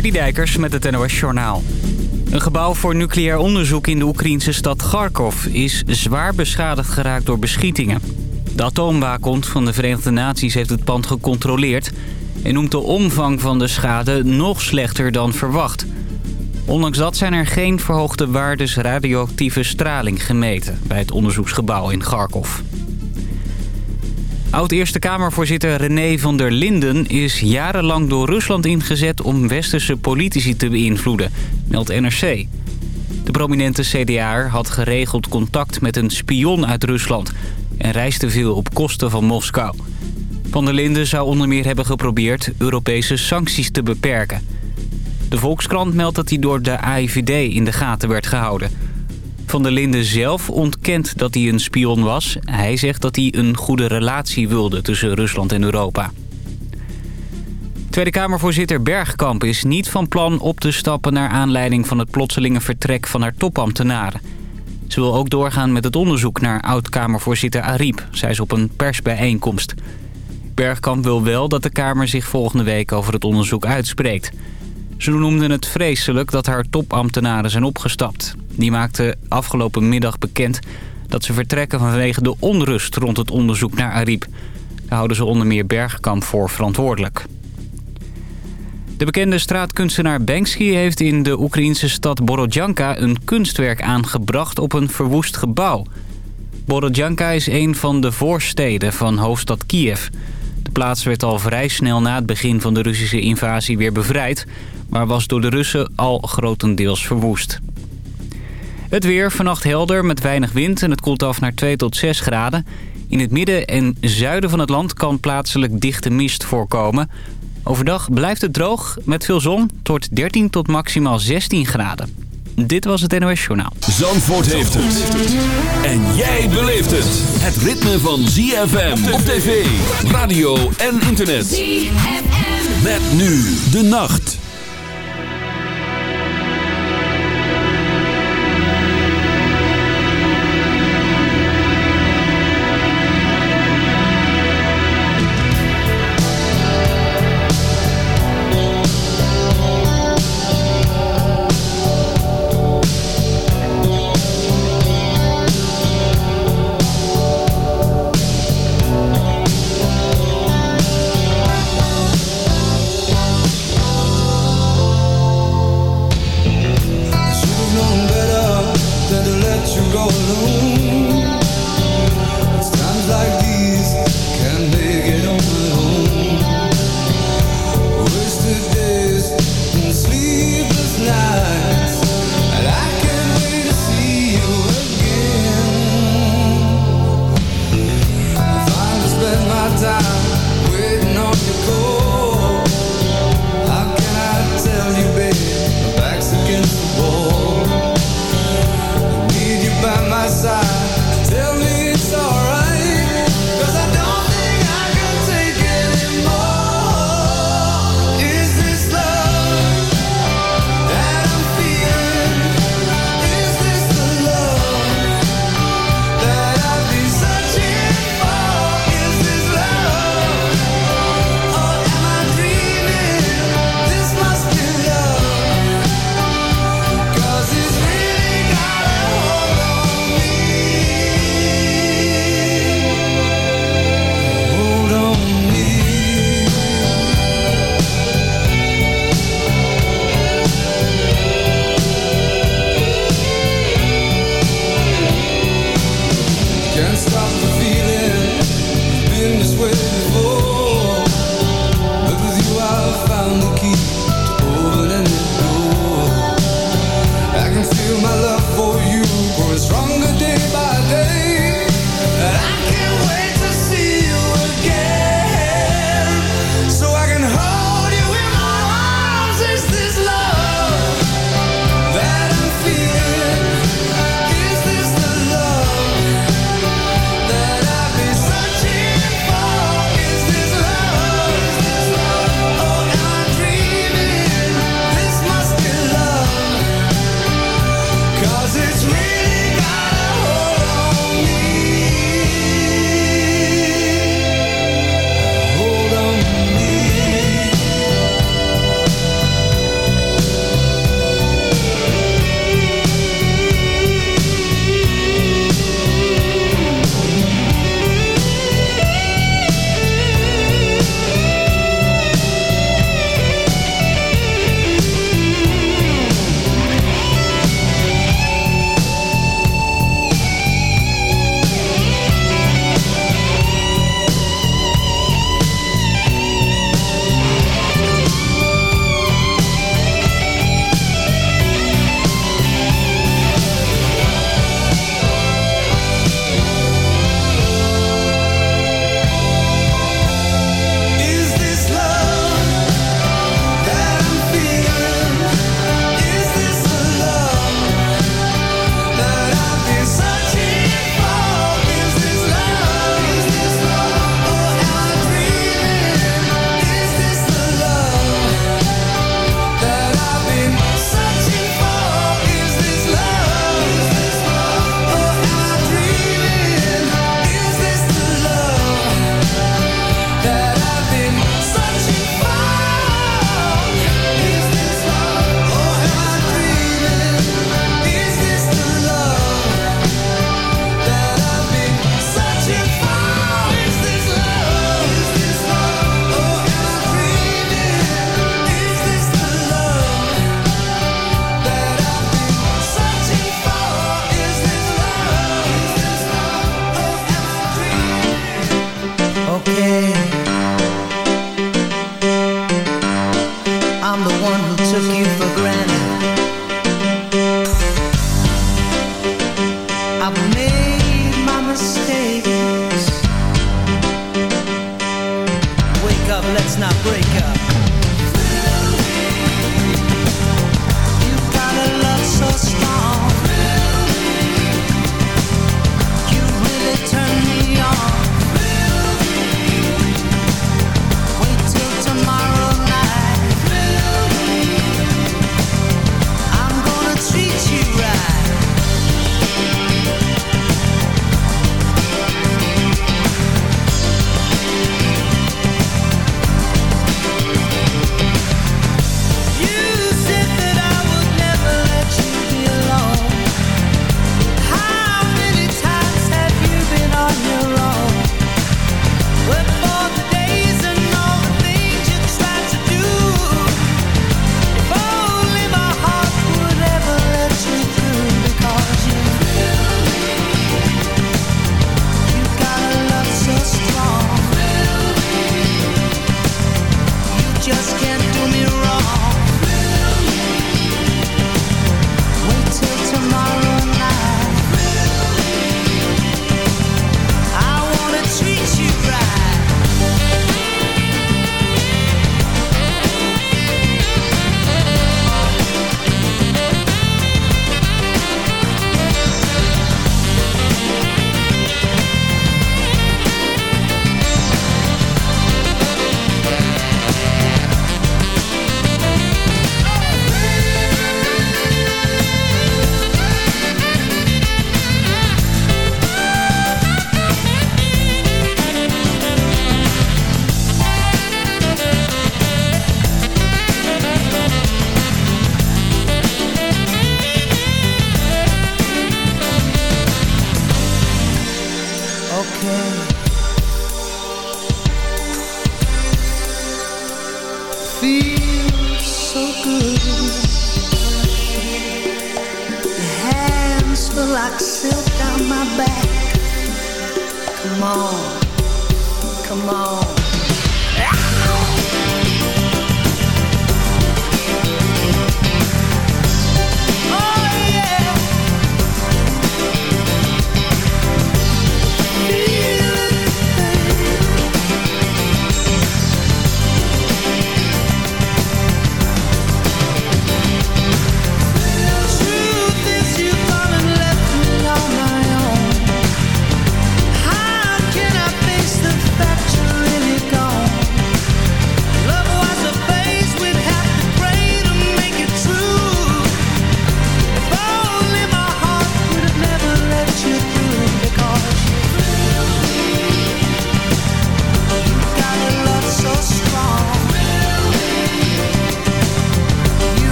Citydijkers met het NOS Journaal. Een gebouw voor nucleair onderzoek in de Oekraïnse stad Kharkov... is zwaar beschadigd geraakt door beschietingen. De atoomwaakhond van de Verenigde Naties heeft het pand gecontroleerd... en noemt de omvang van de schade nog slechter dan verwacht. Ondanks dat zijn er geen verhoogde waardes radioactieve straling gemeten... bij het onderzoeksgebouw in Kharkov. Oud-Eerste Kamervoorzitter René van der Linden is jarenlang door Rusland ingezet om westerse politici te beïnvloeden, meldt NRC. De prominente CDA'er had geregeld contact met een spion uit Rusland en reisde veel op kosten van Moskou. Van der Linden zou onder meer hebben geprobeerd Europese sancties te beperken. De Volkskrant meldt dat hij door de AIVD in de gaten werd gehouden... Van der Linden zelf ontkent dat hij een spion was. Hij zegt dat hij een goede relatie wilde tussen Rusland en Europa. Tweede Kamervoorzitter Bergkamp is niet van plan op te stappen... naar aanleiding van het plotselinge vertrek van haar topambtenaren. Ze wil ook doorgaan met het onderzoek naar oud-Kamervoorzitter Ariep... zei ze op een persbijeenkomst. Bergkamp wil wel dat de Kamer zich volgende week over het onderzoek uitspreekt... Ze noemden het vreselijk dat haar topambtenaren zijn opgestapt. Die maakten afgelopen middag bekend dat ze vertrekken vanwege de onrust rond het onderzoek naar Ariep. Daar houden ze onder meer Bergkamp voor verantwoordelijk. De bekende straatkunstenaar Banksy heeft in de Oekraïnse stad Borodjanka een kunstwerk aangebracht op een verwoest gebouw. Borodjanka is een van de voorsteden van hoofdstad Kiev. De plaats werd al vrij snel na het begin van de Russische invasie weer bevrijd maar was door de Russen al grotendeels verwoest. Het weer vannacht helder met weinig wind en het koelt af naar 2 tot 6 graden. In het midden en zuiden van het land kan plaatselijk dichte mist voorkomen. Overdag blijft het droog met veel zon. tot 13 tot maximaal 16 graden. Dit was het NOS Journaal. Zandvoort heeft het. En jij beleeft het. Het ritme van ZFM op tv, radio en internet. ZFM. Met nu de nacht.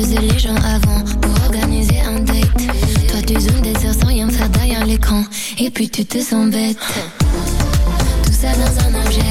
faisaient les gens avant pour organiser un date. Toi tu zoomes des heures sans rien faire derrière l'écran, et puis tu te sens bête. Tout ça dans un objet,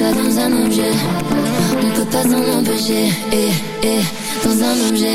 dans un objet. On peut pas s'en empêcher, eh, eh, dans un objet.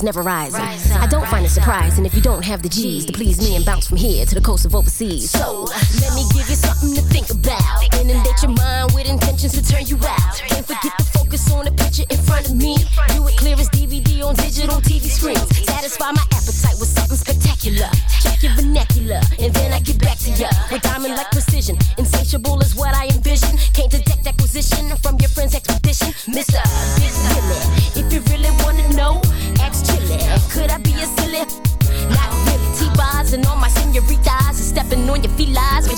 is never rising. I don't find it surprising if you don't have the G's to please me and bounce from here to the coast of overseas. So, let me give you something to think about. Inundate your mind with intentions to turn you out. Can't forget to focus on the picture in front of me. Do it clear as DVD on digital TV screens. Satisfy my appetite with something spectacular.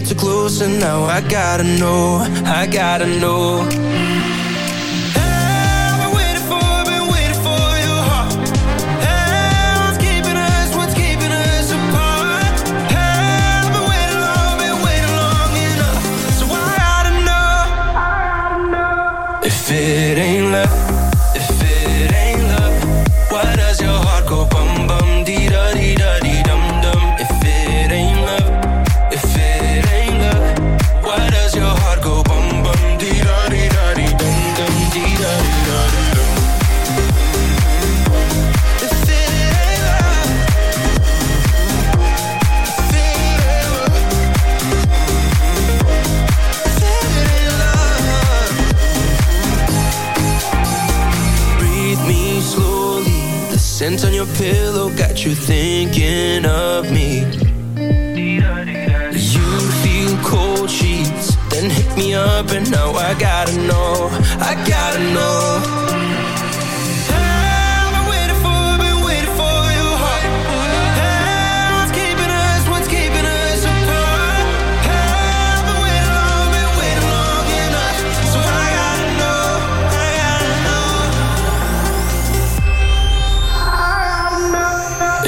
get too close and now I gotta know, I gotta know.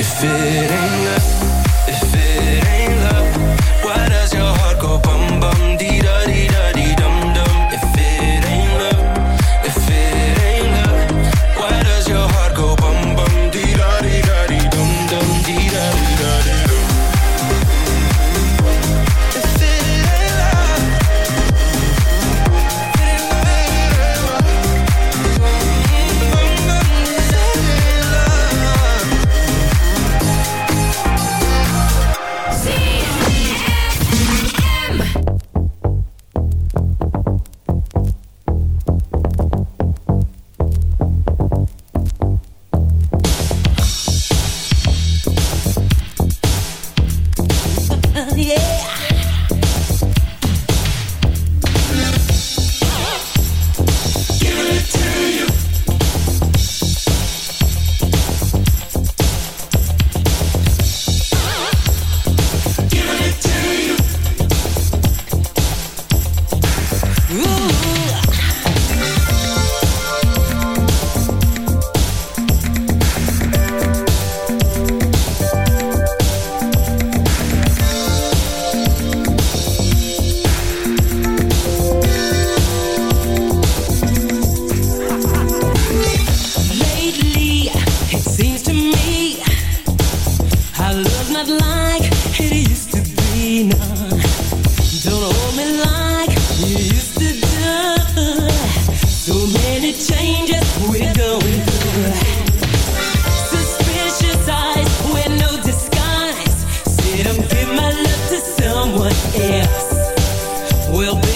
If ain't We'll be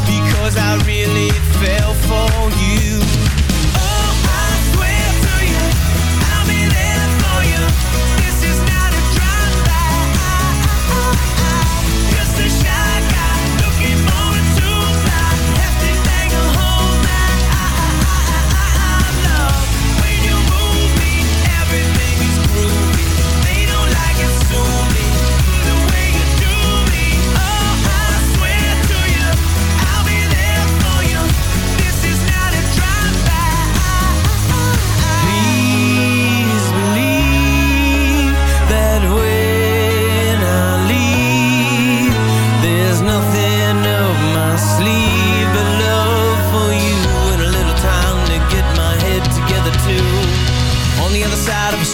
Cause I really fell for you.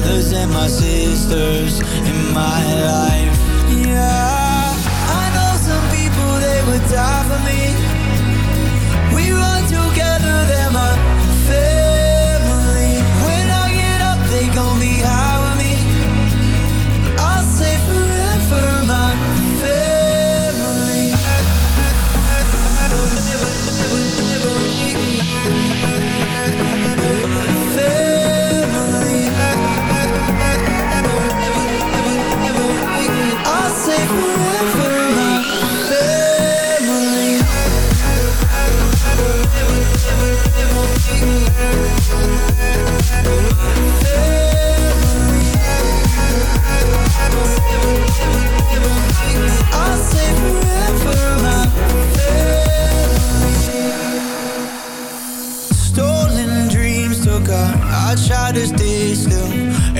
brothers and my sisters in my life. Yeah, I know some people, they would die for me.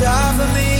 die for me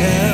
myself